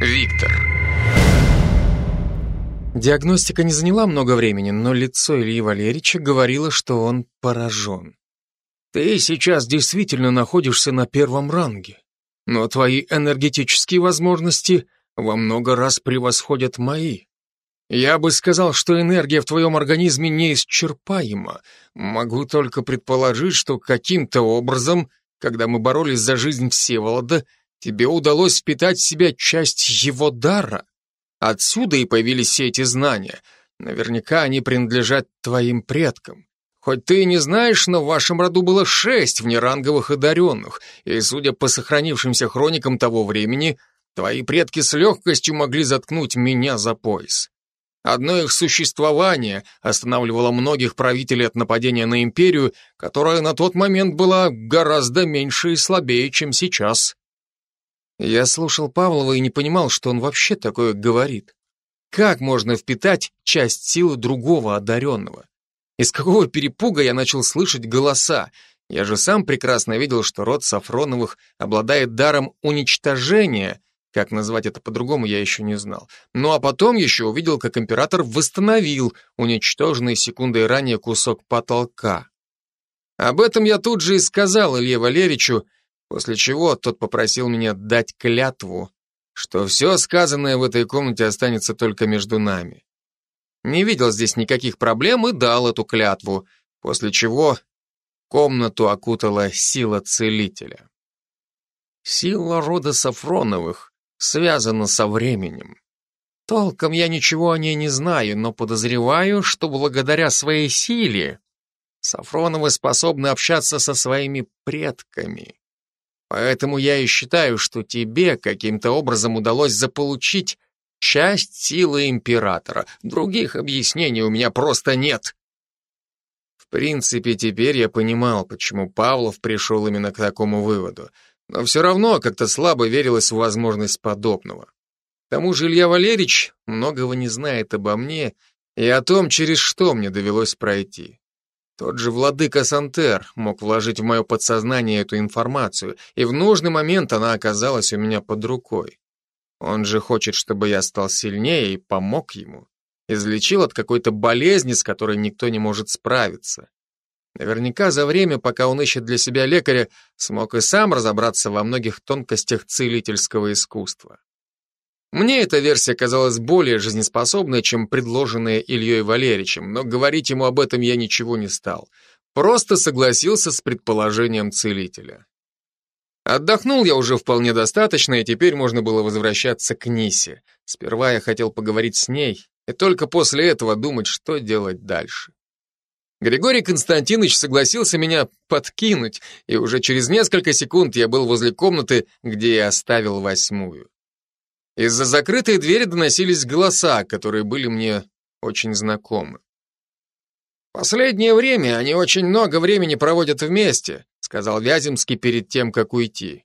Виктор. Диагностика не заняла много времени, но лицо Ильи Валерьевича говорило, что он поражен. Ты сейчас действительно находишься на первом ранге, но твои энергетические возможности во много раз превосходят мои. Я бы сказал, что энергия в твоем организме неисчерпаема. Могу только предположить, что каким-то образом, когда мы боролись за жизнь Всеволода, тебе удалось впитать в себя часть его дара. Отсюда и появились все эти знания. Наверняка они принадлежат твоим предкам. Хоть ты и не знаешь, но в вашем роду было шесть внеранговых одаренных, и, судя по сохранившимся хроникам того времени, твои предки с легкостью могли заткнуть меня за пояс. Одно их существование останавливало многих правителей от нападения на империю, которая на тот момент была гораздо меньше и слабее, чем сейчас. Я слушал Павлова и не понимал, что он вообще такое говорит. Как можно впитать часть силы другого одаренного? Из какого перепуга я начал слышать голоса? Я же сам прекрасно видел, что род Сафроновых обладает даром уничтожения, как назвать это по-другому, я еще не знал. Ну а потом еще увидел, как император восстановил уничтоженный секундой ранее кусок потолка. Об этом я тут же и сказал Илье Валерьевичу, после чего тот попросил меня дать клятву, что все сказанное в этой комнате останется только между нами. Не видел здесь никаких проблем и дал эту клятву, после чего комнату окутала сила целителя. Сила рода Сафроновых связана со временем. Толком я ничего о ней не знаю, но подозреваю, что благодаря своей силе Сафроновы способны общаться со своими предками. Поэтому я и считаю, что тебе каким-то образом удалось заполучить Часть силы императора. Других объяснений у меня просто нет. В принципе, теперь я понимал, почему Павлов пришел именно к такому выводу. Но все равно как-то слабо верилось в возможность подобного. К тому же Илья Валерьевич многого не знает обо мне и о том, через что мне довелось пройти. Тот же владыка Сантер мог вложить в мое подсознание эту информацию, и в нужный момент она оказалась у меня под рукой. Он же хочет, чтобы я стал сильнее и помог ему. Излечил от какой-то болезни, с которой никто не может справиться. Наверняка за время, пока он ищет для себя лекаря, смог и сам разобраться во многих тонкостях целительского искусства. Мне эта версия казалась более жизнеспособной, чем предложенная Ильей Валерьевичем, но говорить ему об этом я ничего не стал. Просто согласился с предположением целителя. Отдохнул я уже вполне достаточно, и теперь можно было возвращаться к Нисе. Сперва я хотел поговорить с ней, и только после этого думать, что делать дальше. Григорий Константинович согласился меня подкинуть, и уже через несколько секунд я был возле комнаты, где я оставил восьмую. Из-за закрытой двери доносились голоса, которые были мне очень знакомы. Последнее время они очень много времени проводят вместе, сказал Вяземский перед тем, как уйти.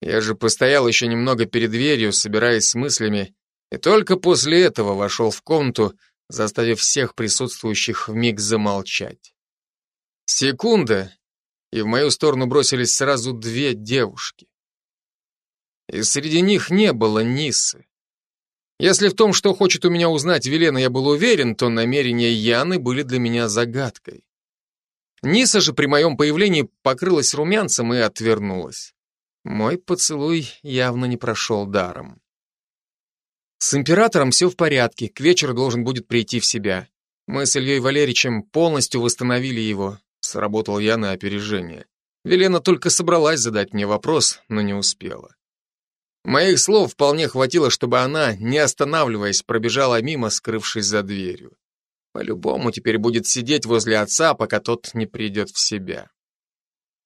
Я же постоял еще немного перед дверью, собираясь с мыслями, и только после этого вошел в комнату, заставив всех присутствующих вмиг замолчать. Секунда, и в мою сторону бросились сразу две девушки. И среди них не было Нисы. Если в том, что хочет у меня узнать Велена, я был уверен, то намерения Яны были для меня загадкой. Ниса же при моем появлении покрылась румянцем и отвернулась. Мой поцелуй явно не прошел даром. С императором все в порядке, к вечеру должен будет прийти в себя. Мы с Ильей Валерьевичем полностью восстановили его. Сработал я на опережение. Велена только собралась задать мне вопрос, но не успела. Моих слов вполне хватило, чтобы она, не останавливаясь, пробежала мимо, скрывшись за дверью. По-любому теперь будет сидеть возле отца, пока тот не придет в себя.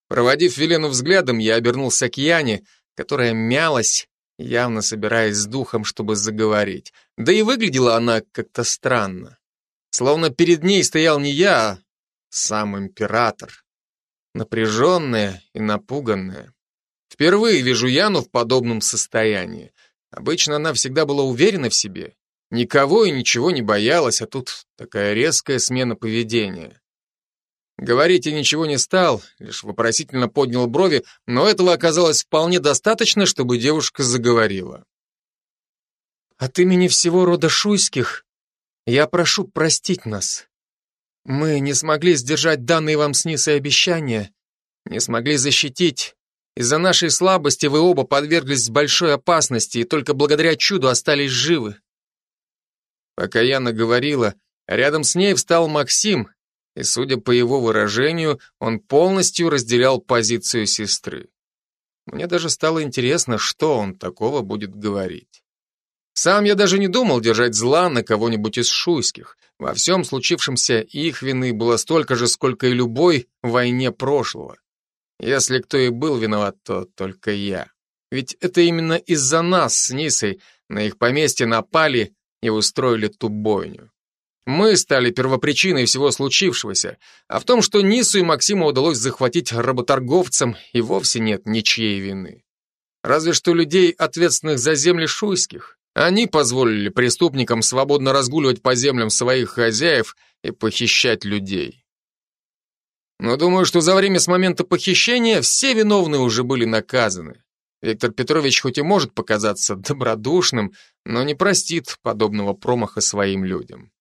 Проводив Велену взглядом, я обернулся к Яне, которая мялась, явно собираясь с духом, чтобы заговорить. Да и выглядела она как-то странно. Словно перед ней стоял не я, а сам император. Напряженная и напуганная. Впервые вижу Яну в подобном состоянии. Обычно она всегда была уверена в себе. Никого и ничего не боялась, а тут такая резкая смена поведения. Говорить я ничего не стал, лишь вопросительно поднял брови, но этого оказалось вполне достаточно, чтобы девушка заговорила. От имени всего рода Шуйских я прошу простить нас. Мы не смогли сдержать данные вам с Нисой обещания, не смогли защитить. Из-за нашей слабости вы оба подверглись большой опасности и только благодаря чуду остались живы. Пока Яна говорила, рядом с ней встал Максим, и, судя по его выражению, он полностью разделял позицию сестры. Мне даже стало интересно, что он такого будет говорить. Сам я даже не думал держать зла на кого-нибудь из шуйских. Во всем случившемся их вины было столько же, сколько и любой войне прошлого. Если кто и был виноват, то только я. Ведь это именно из-за нас с Нисой на их поместье напали и устроили ту бойню. Мы стали первопричиной всего случившегося, а в том, что Нису и Максиму удалось захватить работорговцам, и вовсе нет ничьей вины. Разве что людей, ответственных за земли шуйских. Они позволили преступникам свободно разгуливать по землям своих хозяев и похищать людей. Но думаю, что за время с момента похищения все виновные уже были наказаны. Виктор Петрович хоть и может показаться добродушным, но не простит подобного промаха своим людям.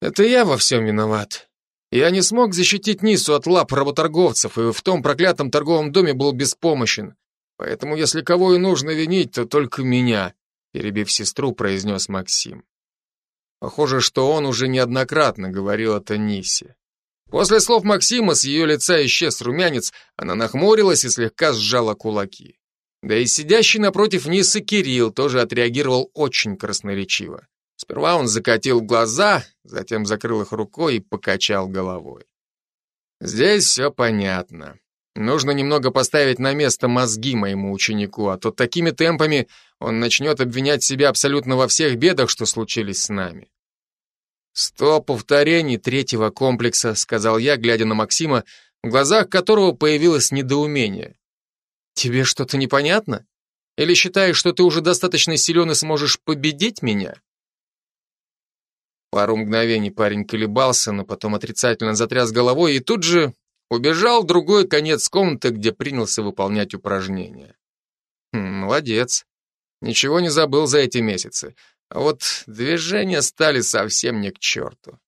Это я во всем виноват. Я не смог защитить Нису от лап работорговцев, и в том проклятом торговом доме был беспомощен. Поэтому, если кого и нужно винить, то только меня перебив сестру, произнес Максим. Похоже, что он уже неоднократно говорил это Нисе. После слов Максима с ее лица исчез румянец, она нахмурилась и слегка сжала кулаки. Да и сидящий напротив Нисы Кирилл тоже отреагировал очень красноречиво. Сперва он закатил глаза, затем закрыл их рукой и покачал головой. Здесь все понятно. Нужно немного поставить на место мозги моему ученику, а то такими темпами он начнет обвинять себя абсолютно во всех бедах, что случились с нами. «Сто повторений третьего комплекса», — сказал я, глядя на Максима, в глазах которого появилось недоумение. «Тебе что-то непонятно? Или считаешь, что ты уже достаточно силен и сможешь победить меня?» Пару мгновений парень колебался, но потом отрицательно затряс головой и тут же Убежал в другой конец комнаты, где принялся выполнять упражнения. Хм, молодец. Ничего не забыл за эти месяцы. А вот движения стали совсем не к черту.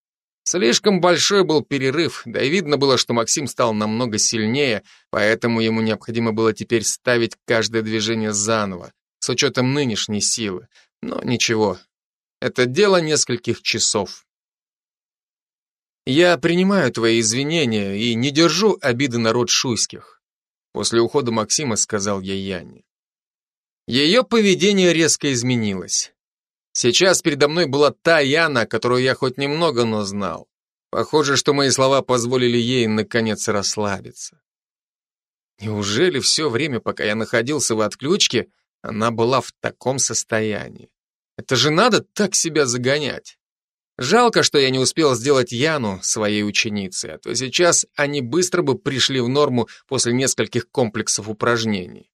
Слишком большой был перерыв, да и видно было, что Максим стал намного сильнее, поэтому ему необходимо было теперь ставить каждое движение заново, с учетом нынешней силы. Но ничего, это дело нескольких часов. Я принимаю твои извинения и не держу обиды на род Шуйских. После ухода Максима сказал я Яне. Ее поведение резко изменилось. Сейчас передо мной была та Яна, которую я хоть немного, но знал. Похоже, что мои слова позволили ей наконец расслабиться. Неужели все время, пока я находился в отключке, она была в таком состоянии? Это же надо так себя загонять. Жалко, что я не успел сделать Яну своей ученицей, а то сейчас они быстро бы пришли в норму после нескольких комплексов упражнений.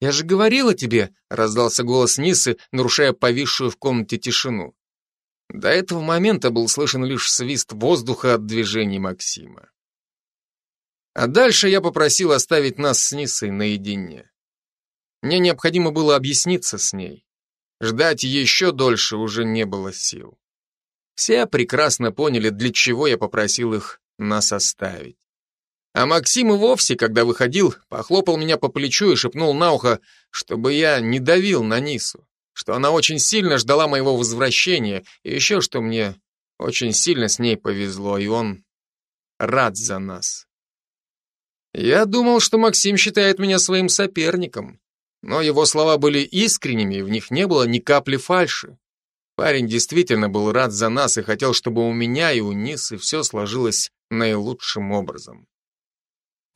«Я же говорила тебе», — раздался голос Нисы, нарушая повисшую в комнате тишину. До этого момента был слышен лишь свист воздуха от движений Максима. А дальше я попросил оставить нас с Нисой наедине. Мне необходимо было объясниться с ней. Ждать еще дольше уже не было сил. Все прекрасно поняли, для чего я попросил их нас оставить. А Максим и вовсе, когда выходил, похлопал меня по плечу и шепнул на ухо, чтобы я не давил на Нису, что она очень сильно ждала моего возвращения, и еще что мне очень сильно с ней повезло, и он рад за нас. Я думал, что Максим считает меня своим соперником, но его слова были искренними, и в них не было ни капли фальши. Парень действительно был рад за нас и хотел, чтобы у меня и у Нисы все сложилось наилучшим образом.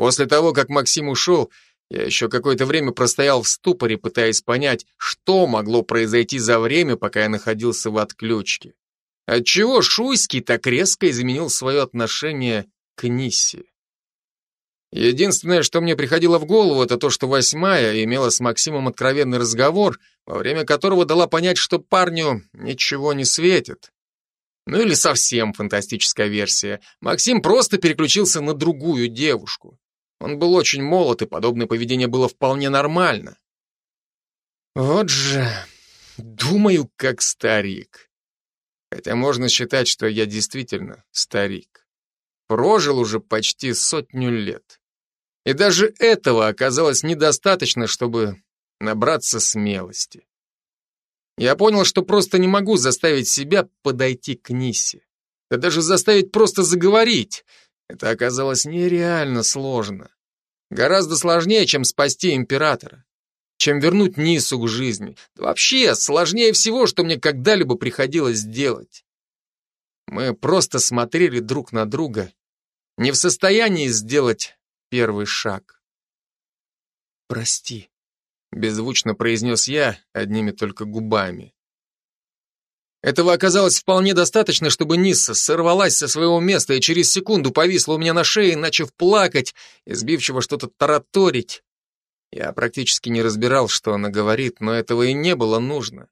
После того, как Максим ушел, я еще какое-то время простоял в ступоре, пытаясь понять, что могло произойти за время, пока я находился в отключке. Отчего Шуйский так резко изменил свое отношение к Нисе? Единственное, что мне приходило в голову, это то, что восьмая имела с Максимом откровенный разговор, во время которого дала понять, что парню ничего не светит. Ну или совсем фантастическая версия. Максим просто переключился на другую девушку. Он был очень молод, и подобное поведение было вполне нормально. Вот же, Думаю, как старик. Хотя можно считать, что я действительно старик. Прожил уже почти сотню лет. И даже этого оказалось недостаточно, чтобы набраться смелости. Я понял, что просто не могу заставить себя подойти к Нисе. Да даже заставить просто заговорить. Это оказалось нереально сложно. Гораздо сложнее, чем спасти императора. Чем вернуть Нису к жизни. Вообще, сложнее всего, что мне когда-либо приходилось делать. Мы просто смотрели друг на друга, не в состоянии сделать первый шаг. «Прости», — беззвучно произнес я одними только губами. Этого оказалось вполне достаточно, чтобы Нисса сорвалась со своего места и через секунду повисла у меня на шее, начав плакать, избивчиво что-то тараторить. Я практически не разбирал, что она говорит, но этого и не было нужно.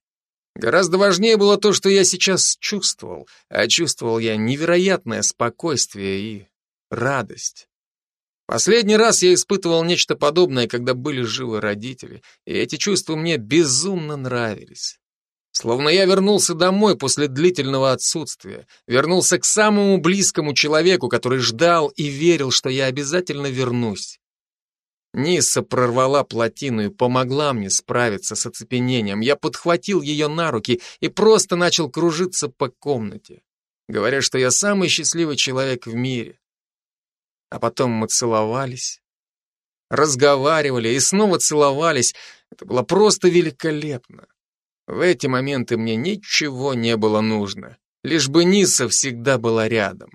Гораздо важнее было то, что я сейчас чувствовал, а чувствовал я невероятное спокойствие и радость. Последний раз я испытывал нечто подобное, когда были живы родители, и эти чувства мне безумно нравились. Словно я вернулся домой после длительного отсутствия, вернулся к самому близкому человеку, который ждал и верил, что я обязательно вернусь. Ниса прорвала плотину и помогла мне справиться с оцепенением. Я подхватил ее на руки и просто начал кружиться по комнате, говоря, что я самый счастливый человек в мире. А потом мы целовались, разговаривали и снова целовались. Это было просто великолепно. В эти моменты мне ничего не было нужно, лишь бы Ниса всегда была рядом.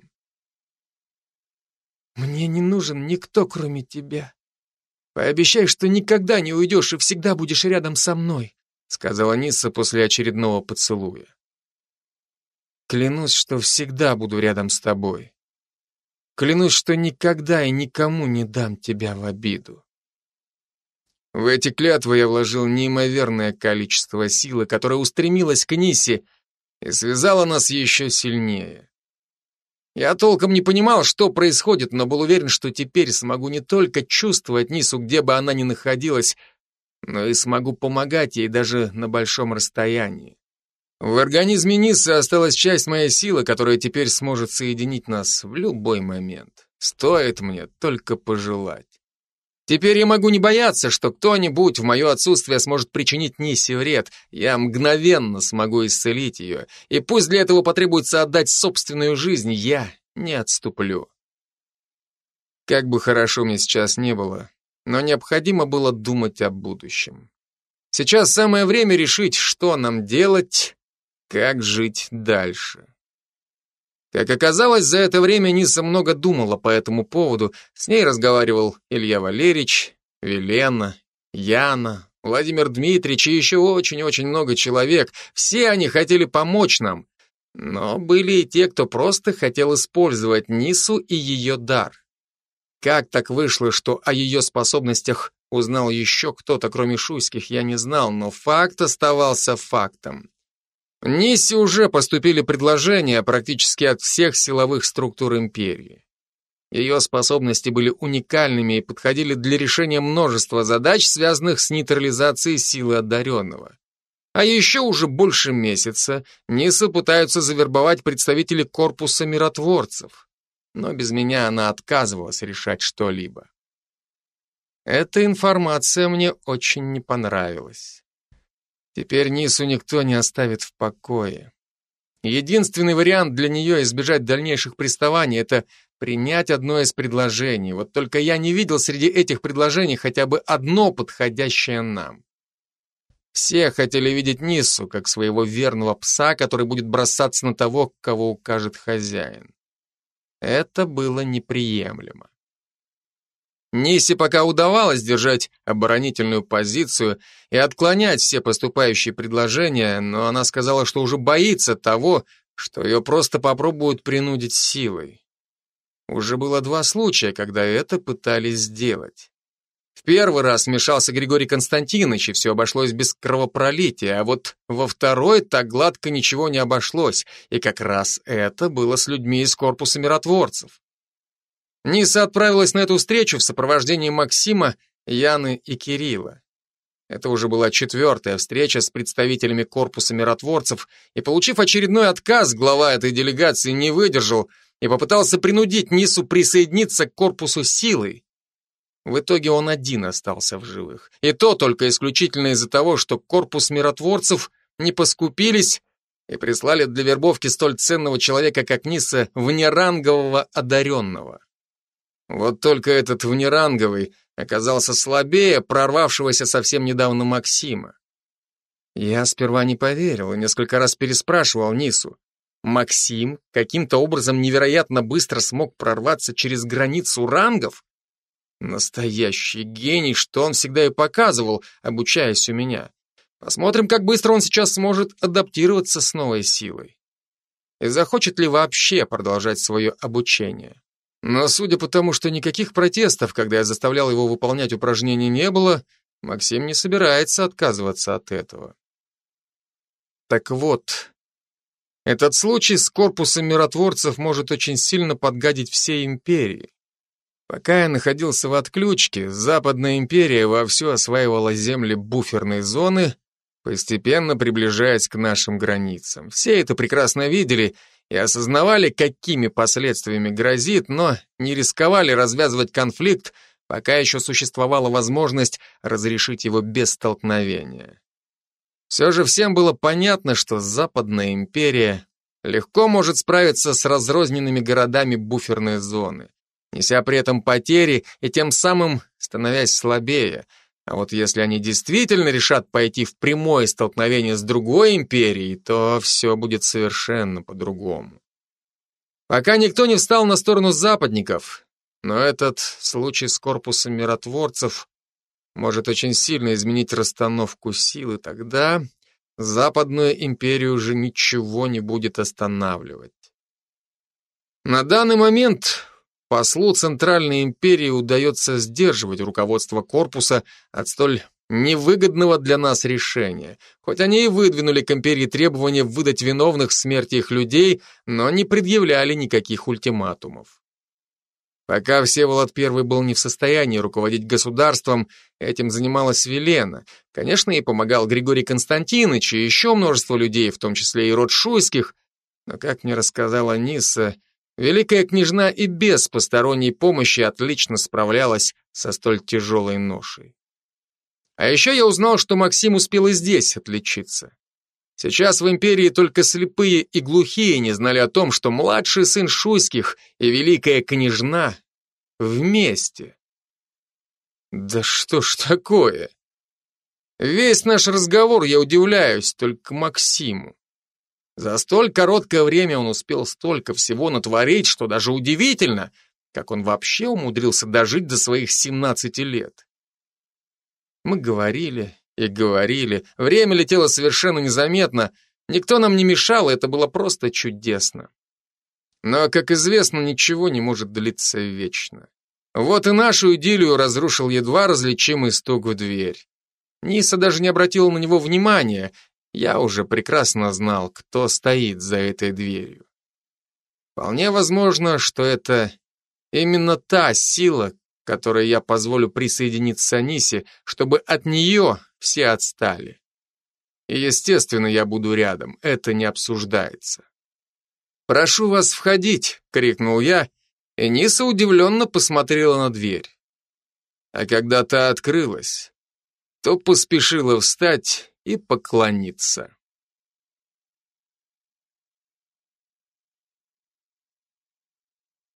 «Мне не нужен никто, кроме тебя. Пообещай, что никогда не уйдешь и всегда будешь рядом со мной», сказала Ниса после очередного поцелуя. «Клянусь, что всегда буду рядом с тобой. Клянусь, что никогда и никому не дам тебя в обиду». В эти клятвы я вложил неимоверное количество силы, которое устремилось к Нисе и связало нас еще сильнее. Я толком не понимал, что происходит, но был уверен, что теперь смогу не только чувствовать Нису, где бы она ни находилась, но и смогу помогать ей даже на большом расстоянии. В организме Нисы осталась часть моей силы, которая теперь сможет соединить нас в любой момент. Стоит мне только пожелать. Теперь я могу не бояться, что кто-нибудь в мое отсутствие сможет причинить Нисе вред. Я мгновенно смогу исцелить ее, и пусть для этого потребуется отдать собственную жизнь, я не отступлю. Как бы хорошо мне сейчас не было, но необходимо было думать о будущем. Сейчас самое время решить, что нам делать, как жить дальше. Как оказалось, за это время Ниса много думала по этому поводу. С ней разговаривал Илья Валерьевич, Велена, Яна, Владимир Дмитриевич и еще очень-очень много человек. Все они хотели помочь нам. Но были и те, кто просто хотел использовать Нису и ее дар. Как так вышло, что о ее способностях узнал еще кто-то, кроме Шуйских, я не знал, но факт оставался фактом. Нисе уже поступили предложения практически от всех силовых структур империи. Ее способности были уникальными и подходили для решения множества задач, связанных с нейтрализацией силы одаренного. А еще уже больше месяца Ниса пытаются завербовать представителей корпуса миротворцев. Но без меня она отказывалась решать что-либо. Эта информация мне очень не понравилась. Теперь Нису никто не оставит в покое. Единственный вариант для нее избежать дальнейших приставаний – это принять одно из предложений. Вот только я не видел среди этих предложений хотя бы одно подходящее нам. Все хотели видеть Нису как своего верного пса, который будет бросаться на того, кого укажет хозяин. Это было неприемлемо. Нисе пока удавалось держать оборонительную позицию и отклонять все поступающие предложения, но она сказала, что уже боится того, что ее просто попробуют принудить силой. Уже было два случая, когда это пытались сделать. В первый раз вмешался Григорий Константинович, и все обошлось без кровопролития, а вот во второй так гладко ничего не обошлось, и как раз это было с людьми из корпуса миротворцев. Ниса отправилась на эту встречу в сопровождении Максима, Яны и Кирилла. Это уже была четвертая встреча с представителями корпуса миротворцев, и, получив очередной отказ, глава этой делегации не выдержал и попытался принудить Нису присоединиться к корпусу силой. В итоге он один остался в живых. И то только исключительно из-за того, что корпус миротворцев не поскупились и прислали для вербовки столь ценного человека, как Ниса, внерангового одаренного. Вот только этот внеранговый оказался слабее прорвавшегося совсем недавно Максима. Я сперва не поверил и несколько раз переспрашивал Нису. Максим каким-то образом невероятно быстро смог прорваться через границу рангов? Настоящий гений, что он всегда и показывал, обучаясь у меня. Посмотрим, как быстро он сейчас сможет адаптироваться с новой силой. И захочет ли вообще продолжать свое обучение. Но судя по тому, что никаких протестов, когда я заставлял его выполнять упражнения, не было, Максим не собирается отказываться от этого. Так вот, этот случай с корпусом миротворцев может очень сильно подгадить всей империи. Пока я находился в отключке, Западная империя вовсю осваивала земли буферной зоны, постепенно приближаясь к нашим границам. Все это прекрасно видели и осознавали, какими последствиями грозит, но не рисковали развязывать конфликт, пока еще существовала возможность разрешить его без столкновения. Все же всем было понятно, что Западная империя легко может справиться с разрозненными городами буферной зоны, неся при этом потери и тем самым становясь слабее – а вот если они действительно решат пойти в прямое столкновение с другой империей, то все будет совершенно по-другому. Пока никто не встал на сторону западников, но этот случай с корпусом миротворцев может очень сильно изменить расстановку сил, и тогда Западную империю уже ничего не будет останавливать. На данный момент Послу Центральной империи удается сдерживать руководство корпуса от столь невыгодного для нас решения. Хоть они и выдвинули к империи требования выдать виновных в смерти их людей, но не предъявляли никаких ультиматумов. Пока Всеволод I был не в состоянии руководить государством, этим занималась Велена. Конечно, ей помогал Григорий Константинович и еще множество людей, в том числе и род Шуйских, но, как мне рассказала Ниса, Великая княжна и без посторонней помощи отлично справлялась со столь тяжелой ношей. А еще я узнал, что Максим успел и здесь отличиться. Сейчас в империи только слепые и глухие не знали о том, что младший сын Шуйских и великая княжна вместе. Да что ж такое? Весь наш разговор я удивляюсь только Максиму. За столь короткое время он успел столько всего натворить, что даже удивительно, как он вообще умудрился дожить до своих 17 лет. Мы говорили и говорили, время летело совершенно незаметно, никто нам не мешал, это было просто чудесно. Но, как известно, ничего не может длиться вечно. Вот и нашу идиллию разрушил едва различимый стук в дверь. Ниса даже не обратила на него внимания, я уже прекрасно знал, кто стоит за этой дверью. Вполне возможно, что это именно та сила, которой я позволю присоединиться Анисе, чтобы от нее все отстали. И, естественно, я буду рядом, это не обсуждается. «Прошу вас входить!» — крикнул я, и Ниса удивленно посмотрела на дверь. А когда та открылась, то поспешила встать и поклониться.